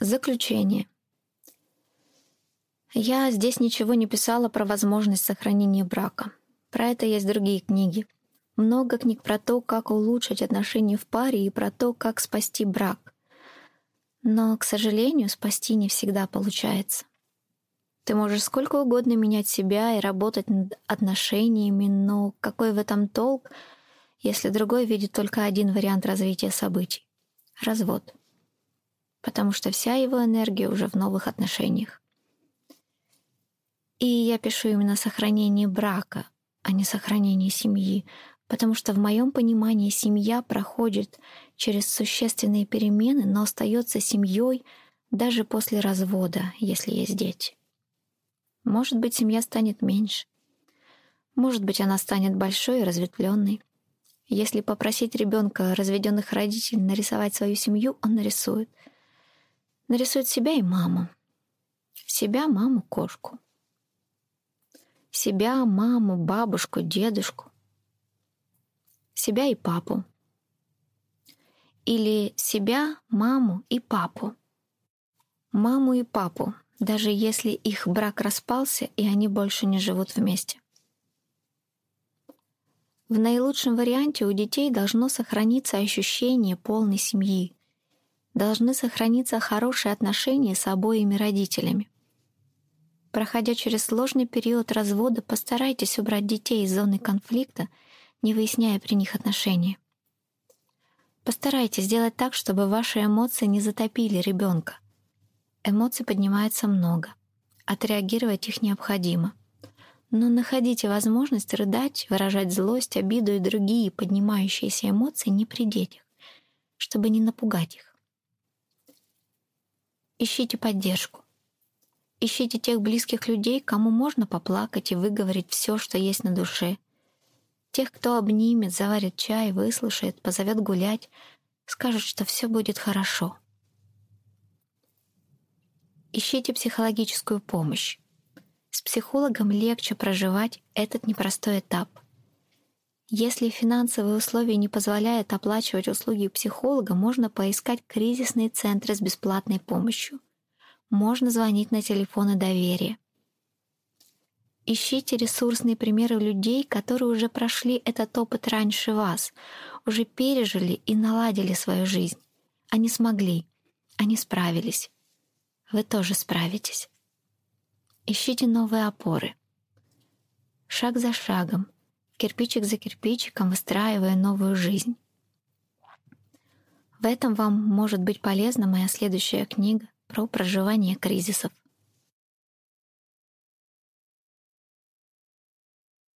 Заключение. Я здесь ничего не писала про возможность сохранения брака. Про это есть другие книги. Много книг про то, как улучшить отношения в паре и про то, как спасти брак. Но, к сожалению, спасти не всегда получается. Ты можешь сколько угодно менять себя и работать над отношениями, но какой в этом толк, если другой видит только один вариант развития событий — развод. Потому что вся его энергия уже в новых отношениях. И я пишу именно сохранение брака, а не сохранение семьи, потому что в моем понимании семья проходит через существенные перемены, но остается семьей даже после развода, если есть дети. Может быть, семья станет меньше. Может быть, она станет большой и разветвленной. Если попросить ребенка разведенных родителей нарисовать свою семью, он нарисует. Нарисует себя и маму. Себя, маму, кошку. Себя, маму, бабушку, дедушку. Себя и папу. Или себя, маму и папу. Маму и папу, даже если их брак распался и они больше не живут вместе. В наилучшем варианте у детей должно сохраниться ощущение полной семьи, должны сохраниться хорошие отношения с обоими родителями. Проходя через сложный период развода, постарайтесь убрать детей из зоны конфликта, не выясняя при них отношения. Постарайтесь сделать так, чтобы ваши эмоции не затопили ребенка. Эмоций поднимается много. Отреагировать их необходимо. Но находите возможность рыдать, выражать злость, обиду и другие поднимающиеся эмоции не при детях, чтобы не напугать их. Ищите поддержку. Ищите тех близких людей, кому можно поплакать и выговорить все, что есть на душе. Тех, кто обнимет, заварит чай, выслушает, позовет гулять, скажет, что все будет хорошо. Ищите психологическую помощь. С психологом легче проживать этот непростой этап. Если финансовые условия не позволяют оплачивать услуги психолога, можно поискать кризисные центры с бесплатной помощью – можно звонить на телефоны доверия. Ищите ресурсные примеры людей, которые уже прошли этот опыт раньше вас, уже пережили и наладили свою жизнь. Они смогли, они справились. Вы тоже справитесь. Ищите новые опоры. Шаг за шагом, кирпичик за кирпичиком выстраивая новую жизнь. В этом вам может быть полезна моя следующая книга про проживание кризисов.